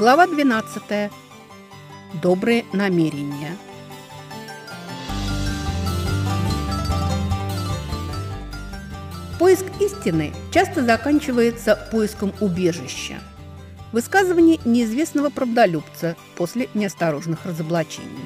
Глава 12. Добрые намерения. Поиск истины часто заканчивается поиском убежища. Высказывание неизвестного правдолюбца после неосторожных разоблачений.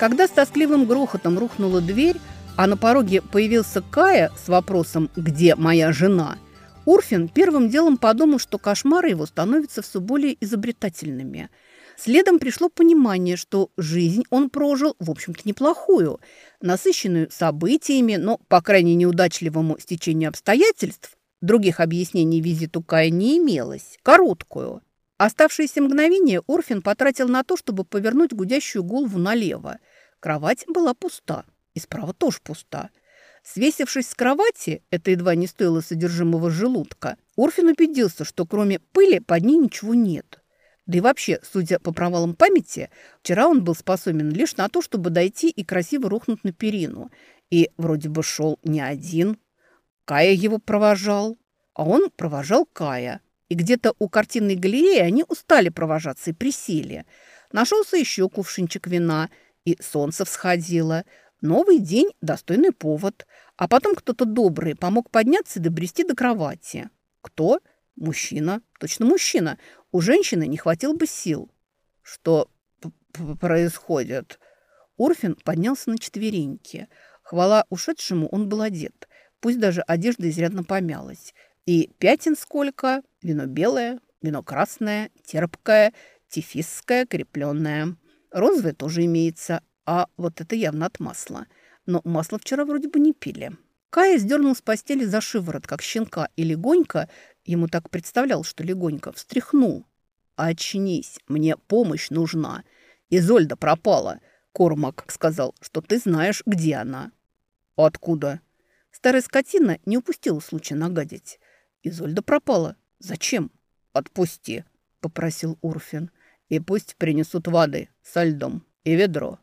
Когда с тоскливым грохотом рухнула дверь, а на пороге появился Кая с вопросом «Где моя жена?», Урфин первым делом подумал, что кошмары его становятся все более изобретательными. Следом пришло понимание, что жизнь он прожил, в общем-то, неплохую, насыщенную событиями, но, по крайне неудачливому стечению обстоятельств, других объяснений визиту Кая не имелось, короткую. Оставшиеся мгновения Орфин потратил на то, чтобы повернуть гудящую голову налево. Кровать была пуста, и справа тоже пуста. Свесившись с кровати, это едва не стоило содержимого желудка, Орфин убедился, что кроме пыли под ней ничего нет. Да и вообще, судя по провалам памяти, вчера он был способен лишь на то, чтобы дойти и красиво рухнуть на перину. И вроде бы шел не один. Кая его провожал, а он провожал Кая – и где-то у картинной галереи они устали провожаться и присели. Нашелся еще кувшинчик вина, и солнце всходило. Новый день – достойный повод. А потом кто-то добрый помог подняться и добрести до кровати. Кто? Мужчина. Точно мужчина. У женщины не хватило бы сил. Что происходит? Орфин поднялся на четвереньки. Хвала ушедшему, он был одет. Пусть даже одежда изрядно помялась. И пятен сколько? Вино белое, вино красное, терпкое, тефисское, крепленное. Розовое тоже имеется, а вот это явно от масла. Но масло вчера вроде бы не пили. Кая сдернул с постели за шиворот, как щенка, и легонько, ему так представлял, что легонько, встряхнул. «Очнись, мне помощь нужна. Изольда пропала. Кормак сказал, что ты знаешь, где она». «Откуда?» Старая скотина не упустила случая нагадить. Изольда пропала. Зачем? Отпусти, попросил Урфин. И пусть принесут воды со льдом и ведро.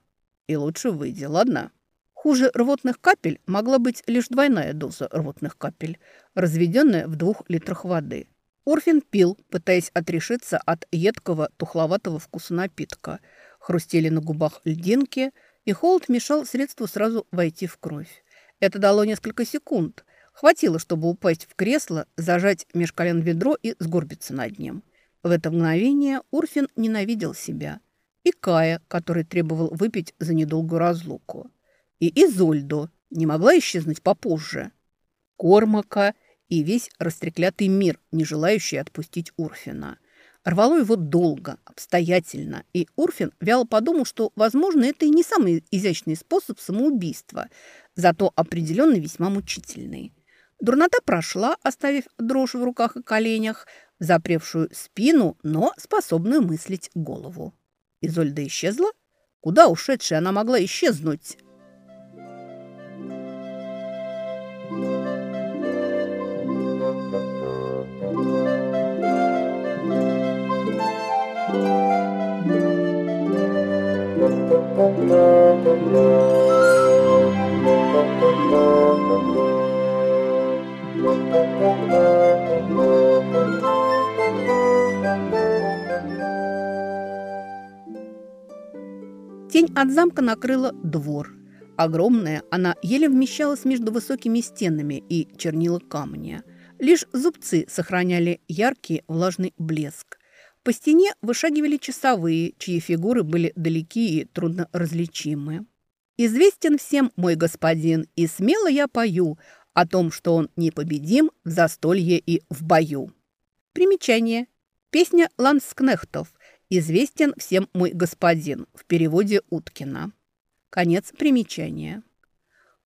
И лучше выйди, ладно? Хуже рвотных капель могла быть лишь двойная доза рвотных капель, разведенная в двух литрах воды. Орфин пил, пытаясь отрешиться от едкого, тухловатого вкуса напитка. Хрустели на губах льдинки, и холод мешал средству сразу войти в кровь. Это дало несколько секунд, Хватило, чтобы упасть в кресло, зажать меж колен ведро и сгорбиться над ним. В это мгновение Урфин ненавидел себя. И Кая, который требовал выпить за недолгую разлуку. И Изольду не могла исчезнуть попозже. Кормака и весь растреклятый мир, не желающий отпустить Урфина. Рвало его долго, обстоятельно, и Урфин вяло подумал, что, возможно, это и не самый изящный способ самоубийства, зато определенно весьма мучительный. Дурнота прошла, оставив дрожь в руках и коленях, запревшую спину, но способную мыслить голову. Изольда исчезла? Куда ушедшая она могла исчезнуть? Тень от замка накрыла двор. Огромная, она еле вмещалась между высокими стенами и чернила камня. Лишь зубцы сохраняли яркий влажный блеск. По стене вышагивали часовые, чьи фигуры были далеки и трудно различимы. «Известен всем мой господин, и смело я пою о том, что он непобедим в застолье и в бою». Примечание. Песня ланскнехтов. «Известен всем мой господин» в переводе Уткина. Конец примечания.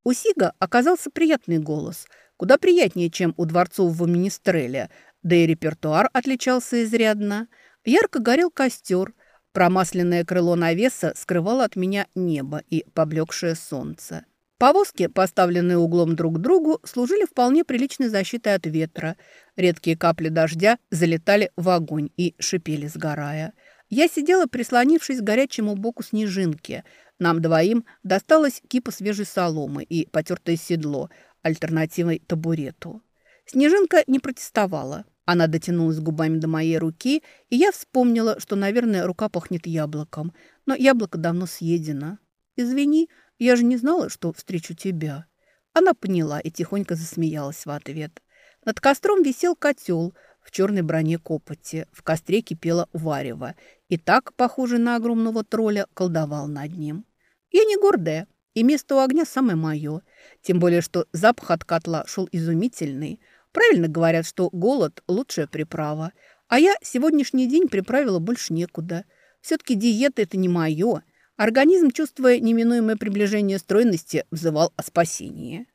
У Сига оказался приятный голос, куда приятнее, чем у дворцового министреля, да и репертуар отличался изрядно – Ярко горел костер. Промасленное крыло навеса скрывало от меня небо и поблекшее солнце. Повозки, поставленные углом друг к другу, служили вполне приличной защитой от ветра. Редкие капли дождя залетали в огонь и шипели, сгорая. Я сидела, прислонившись к горячему боку снежинки. Нам двоим досталось кипа свежей соломы и потертое седло, альтернативой табурету. Снежинка не протестовала. Она дотянулась губами до моей руки, и я вспомнила, что, наверное, рука пахнет яблоком. Но яблоко давно съедено. «Извини, я же не знала, что встречу тебя». Она поняла и тихонько засмеялась в ответ. Над костром висел котел в черной броне копоти. В костре кипело варево. И так, похожий на огромного тролля, колдовал над ним. Я не гордая, и место у огня самое мое. Тем более, что запах от котла шел изумительный. Правильно говорят, что голод – лучшая приправа. А я сегодняшний день приправила больше некуда. Все-таки диета – это не мое. Организм, чувствуя неминуемое приближение стройности, взывал о спасении.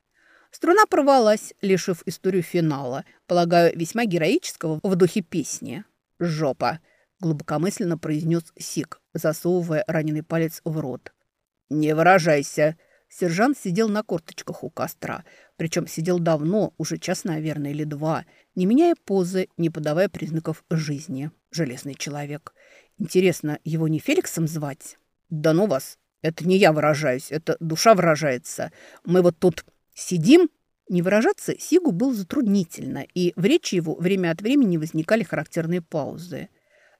Струна порвалась, лишив историю финала, полагаю, весьма героического в духе песни. «Жопа!» – глубокомысленно произнес Сик, засовывая раненый палец в рот. «Не выражайся!» Сержант сидел на корточках у костра, причем сидел давно, уже час, наверное, или два, не меняя позы, не подавая признаков жизни. Железный человек. Интересно, его не Феликсом звать? Да ну вас, это не я выражаюсь, это душа выражается. Мы вот тут сидим. Не выражаться Сигу было затруднительно, и в речи его время от времени возникали характерные паузы.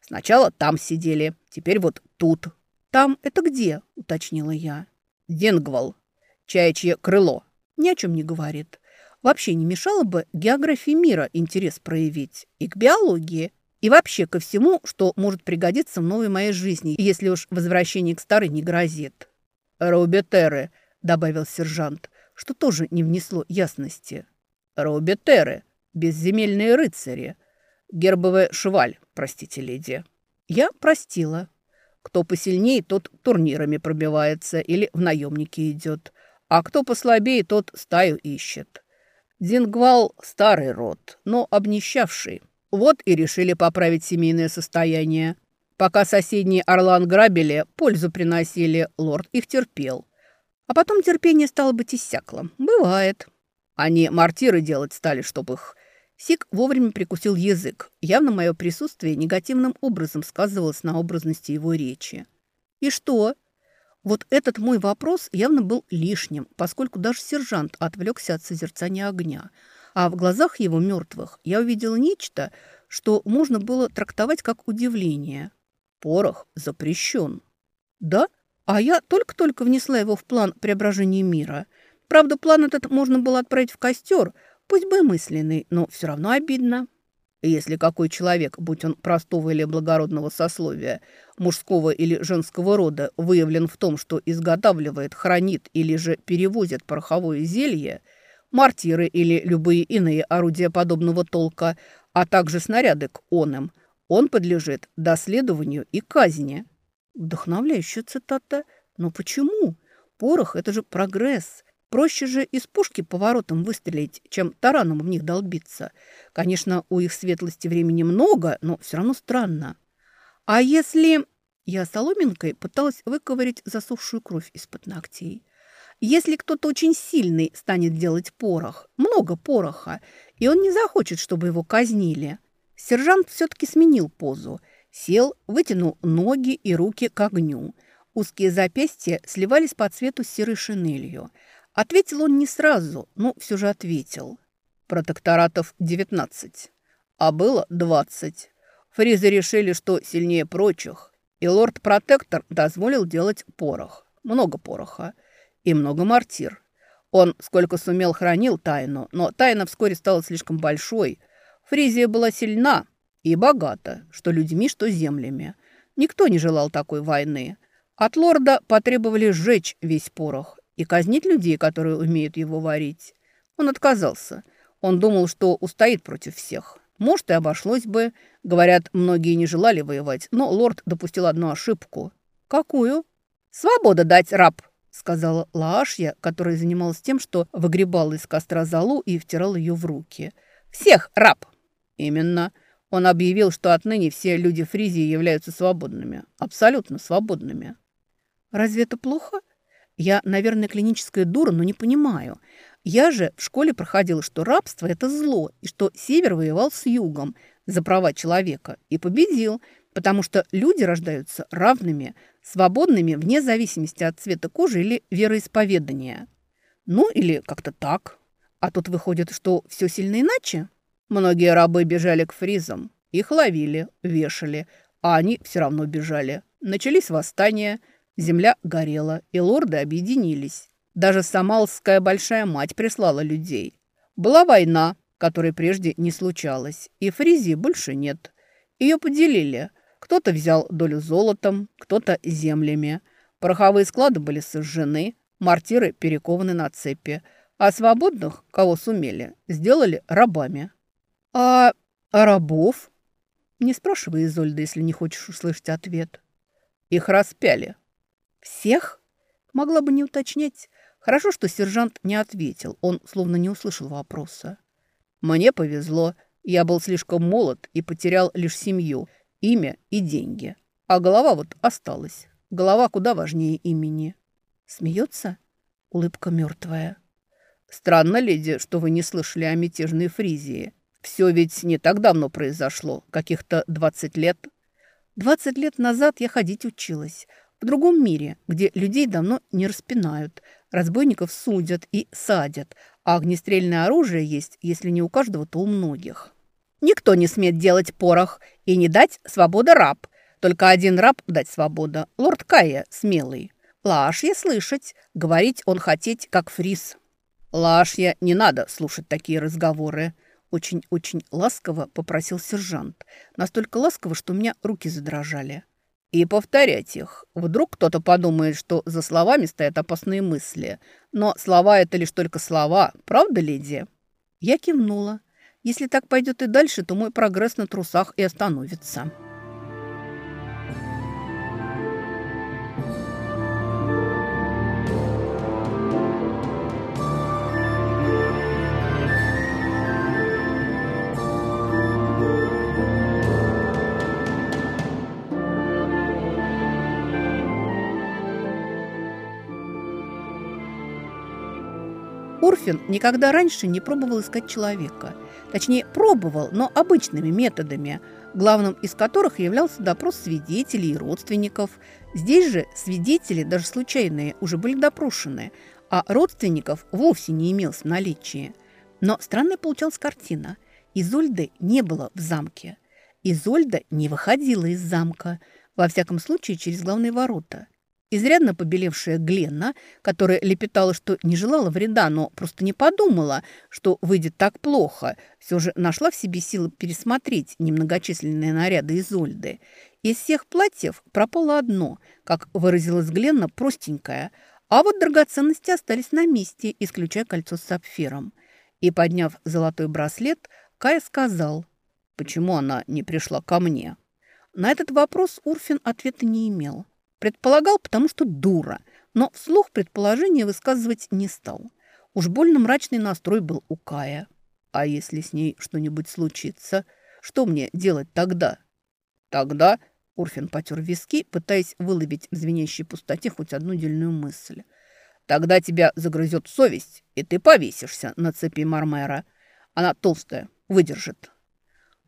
Сначала там сидели, теперь вот тут, «Там это где?» – уточнила я. «Денгвал. Чаячье крыло». Ни о чем не говорит. Вообще не мешало бы географии мира интерес проявить. И к биологии, и вообще ко всему, что может пригодиться в новой моей жизни, если уж возвращение к старой не грозит. «Раубетеры», – добавил сержант, что тоже не внесло ясности. «Раубетеры, безземельные рыцари. Гербовая шваль, простите, леди». Я простила. Кто посильнее, тот турнирами пробивается или в наемники идет. А кто послабее, тот стаю ищет. Дингвал – старый род, но обнищавший. Вот и решили поправить семейное состояние. Пока соседние Орлан грабили, пользу приносили, лорд их терпел. А потом терпение стало быть иссякло. Бывает. Они мартиры делать стали, чтобы их Сик вовремя прикусил язык. Явно мое присутствие негативным образом сказывалось на образности его речи. «И что?» Вот этот мой вопрос явно был лишним, поскольку даже сержант отвлекся от созерцания огня. А в глазах его мертвых я увидела нечто, что можно было трактовать как удивление. Порох запрещен. Да? А я только-только внесла его в план преображения мира. Правда, план этот можно было отправить в костер – Пусть бы мысленный, но все равно обидно. Если какой человек, будь он простого или благородного сословия, мужского или женского рода, выявлен в том, что изготавливает, хранит или же перевозит пороховое зелье, мартиры или любые иные орудия подобного толка, а также снаряды к онам, он подлежит доследованию и казни. Вдохновляющая цитата. Но почему? Порох – это же прогресс. Проще же из пушки поворотом выстрелить, чем тараном в них долбиться. Конечно, у их светлости времени много, но все равно странно. А если... Я соломинкой пыталась выковырять засохшую кровь из-под ногтей. Если кто-то очень сильный станет делать порох, много пороха, и он не захочет, чтобы его казнили. Сержант все-таки сменил позу. Сел, вытянул ноги и руки к огню. Узкие запястья сливались по цвету с серой шинелью – Ответил он не сразу, но все же ответил. Протекторатов 19, а было 20. Фризы решили, что сильнее прочих, и лорд-протектор дозволил делать порох. Много пороха и много мортир. Он сколько сумел хранил тайну, но тайна вскоре стала слишком большой. Фризия была сильна и богата, что людьми, что землями. Никто не желал такой войны. От лорда потребовали сжечь весь порох, и казнить людей, которые умеют его варить. Он отказался. Он думал, что устоит против всех. Может, и обошлось бы. Говорят, многие не желали воевать, но лорд допустил одну ошибку. Какую? «Свобода дать, раб!» сказала Лаашья, которая занималась тем, что выгребала из костра залу и втирала ее в руки. «Всех, раб!» «Именно. Он объявил, что отныне все люди Фризии являются свободными. Абсолютно свободными». «Разве это плохо?» Я, наверное, клиническая дура, но не понимаю. Я же в школе проходила, что рабство – это зло, и что Север воевал с Югом за права человека и победил, потому что люди рождаются равными, свободными вне зависимости от цвета кожи или вероисповедания. Ну или как-то так. А тут выходит, что все сильно иначе? Многие рабы бежали к фризам. Их ловили, вешали, а они все равно бежали. Начались восстания, земля горела, и лорды объединились. Даже Самалская большая мать прислала людей. Была война, которой прежде не случалось, и Фризии больше нет. Ее поделили. Кто-то взял долю золотом, кто-то землями. Пороховые склады были сожжены, мортиры перекованы на цепи, а свободных, кого сумели, сделали рабами. А, рабов? Не спрашивай, Изольда, если не хочешь услышать ответ. Их распяли. Всех? Могла бы не уточнять. Хорошо, что сержант не ответил. Он словно не услышал вопроса. Мне повезло. Я был слишком молод и потерял лишь семью, имя и деньги. А голова вот осталась. Голова куда важнее имени. Смеется? Улыбка мертвая. Странно, леди, что вы не слышали о мятежной Фризии. Все ведь не так давно произошло, каких-то 20 лет. 20 лет назад я ходить училась. В другом мире, где людей давно не распинают, разбойников судят и садят, а огнестрельное оружие есть, если не у каждого, то у многих. Никто не смеет делать порох и не дать свобода раб. Только один раб дать свобода. Лорд Кая смелый. Лашья слышать, говорить он хотеть, как фриз. Лашья, не надо слушать такие разговоры. Очень-очень ласково попросил сержант. Настолько ласково, что у меня руки задрожали и повторять их. Вдруг кто-то подумает, что за словами стоят опасные мысли. Но слова – это лишь только слова, правда, леди?» Я кивнула. «Если так пойдет и дальше, то мой прогресс на трусах и остановится». Урфин никогда раньше не пробовал искать человека. Точнее, пробовал, но обычными методами, главным из которых являлся допрос свидетелей и родственников. Здесь же свидетели, даже случайные, уже были допрошены, а родственников вовсе не имелось в наличии. Но странная получалась картина. Изольды не было в замке. Изольда не выходила из замка, во всяком случае через главные ворота. Изрядно побелевшая Гленна, которая лепетала, что не желала вреда, но просто не подумала, что выйдет так плохо, все же нашла в себе силы пересмотреть немногочисленные наряды Изольды. Из всех платьев пропало одно, как выразилась Гленна, простенькое, а вот драгоценности остались на месте, исключая кольцо с сапфиром. И, подняв золотой браслет, Кая сказал, почему она не пришла ко мне. На этот вопрос Урфин ответа не имел. Предполагал, потому что дура, но вслух предположение высказывать не стал. Уж больно мрачный настрой был у Кая. А если с ней что-нибудь случится, что мне делать тогда? Тогда Урфин потер виски, пытаясь выловить в звенящей пустоте хоть одну дельную мысль. Тогда тебя загрызет совесть, и ты повесишься на цепи Мармера. Она толстая, выдержит.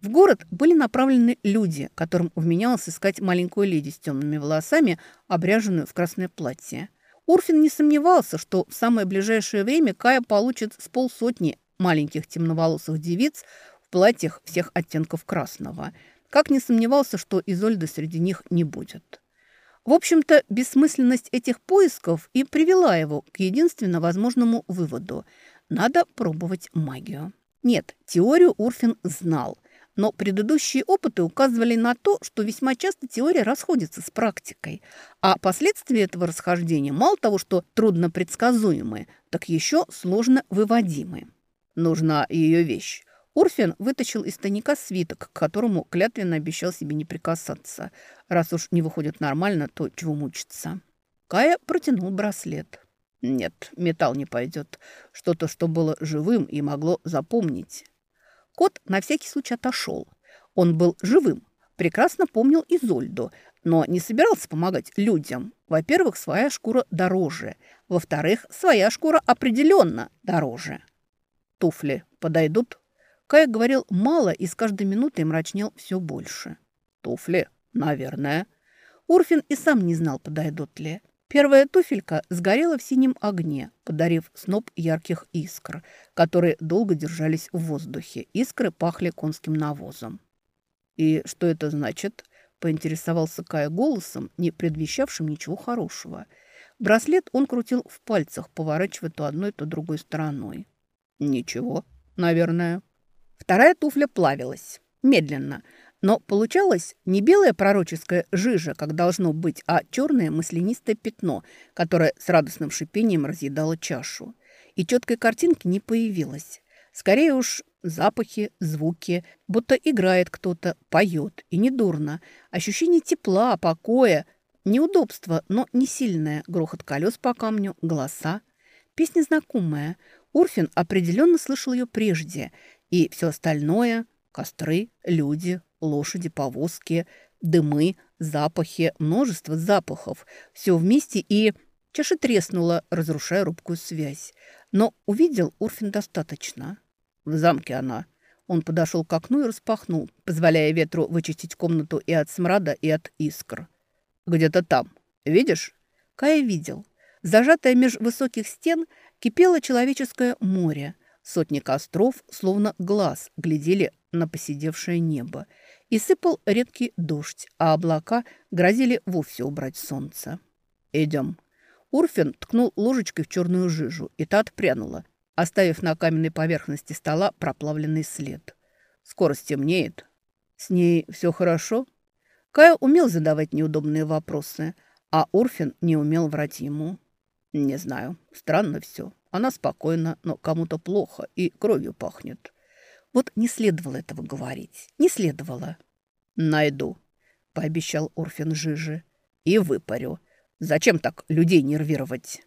В город были направлены люди, которым вменялось искать маленькую леди с темными волосами, обряженную в красное платье. Урфин не сомневался, что в самое ближайшее время Кая получит с полсотни маленьких темноволосых девиц в платьях всех оттенков красного. Как не сомневался, что Изольды среди них не будет. В общем-то, бессмысленность этих поисков и привела его к единственно возможному выводу – надо пробовать магию. Нет, теорию Урфин знал, но предыдущие опыты указывали на то, что весьма часто теория расходится с практикой, а последствия этого расхождения мало того, что трудно предсказуемы, так еще сложно выводимы. Нужна ее вещь. Урфин вытащил из тайника свиток, к которому клятвенно обещал себе не прикасаться. Раз уж не выходит нормально, то чего мучиться? Кая протянул браслет. Нет, металл не пойдет. Что-то, что было живым и могло запомнить. Кот на всякий случай отошел. Он был живым, прекрасно помнил Изольду, но не собирался помогать людям. Во-первых, своя шкура дороже. Во-вторых, своя шкура определенно дороже. Туфли подойдут? Кай говорил мало и с каждой минутой мрачнел все больше. Туфли, наверное. Урфин и сам не знал, подойдут ли. Первая туфелька сгорела в синем огне, подарив сноп ярких искр, которые долго держались в воздухе. Искры пахли конским навозом. «И что это значит?» – поинтересовался Кая голосом, не предвещавшим ничего хорошего. Браслет он крутил в пальцах, поворачивая то одной, то другой стороной. «Ничего, наверное». Вторая туфля плавилась. Медленно – но получалось не белая пророческая жижа, как должно быть, а черное маслянистое пятно, которое с радостным шипением разъедало чашу. И четкой картинки не появилось. Скорее уж запахи, звуки, будто играет кто-то, поет, и недурно. Ощущение тепла, покоя, неудобство, но не сильное. Грохот колес по камню, голоса. Песня знакомая. Урфин определенно слышал ее прежде. И все остальное – костры, люди, лошади, повозки, дымы, запахи, множество запахов. Все вместе и... Чаша треснула, разрушая рубкую связь. Но увидел Урфин достаточно. В замке она. Он подошел к окну и распахнул, позволяя ветру вычистить комнату и от смрада, и от искр. «Где-то там. Видишь?» Кая видел. Зажатое меж высоких стен кипело человеческое море. Сотни костров, словно глаз, глядели на посидевшее небо и сыпал редкий дождь, а облака грозили вовсе убрать солнце. «Идем». Урфин ткнул ложечкой в черную жижу, и та отпрянула, оставив на каменной поверхности стола проплавленный след. «Скоро стемнеет. С ней все хорошо?» Кая умел задавать неудобные вопросы, а Урфин не умел врать ему. «Не знаю. Странно все. Она спокойна, но кому-то плохо и кровью пахнет. Вот не следовало этого говорить. Не следовало. «Найду», — пообещал Орфин Жижи. «И выпарю. Зачем так людей нервировать?»